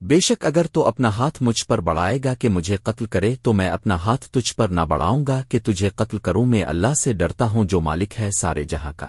بے شک اگر تو اپنا ہاتھ مجھ پر بڑھائے گا کہ مجھے قتل کرے، تو میں اپنا ہاتھ تجھ پر نہ بڑھاؤں گا کہ تجھے قتل کروں، میں اللہ سے ڈرتا ہوں جو مالک ہے سارے جہاں کا۔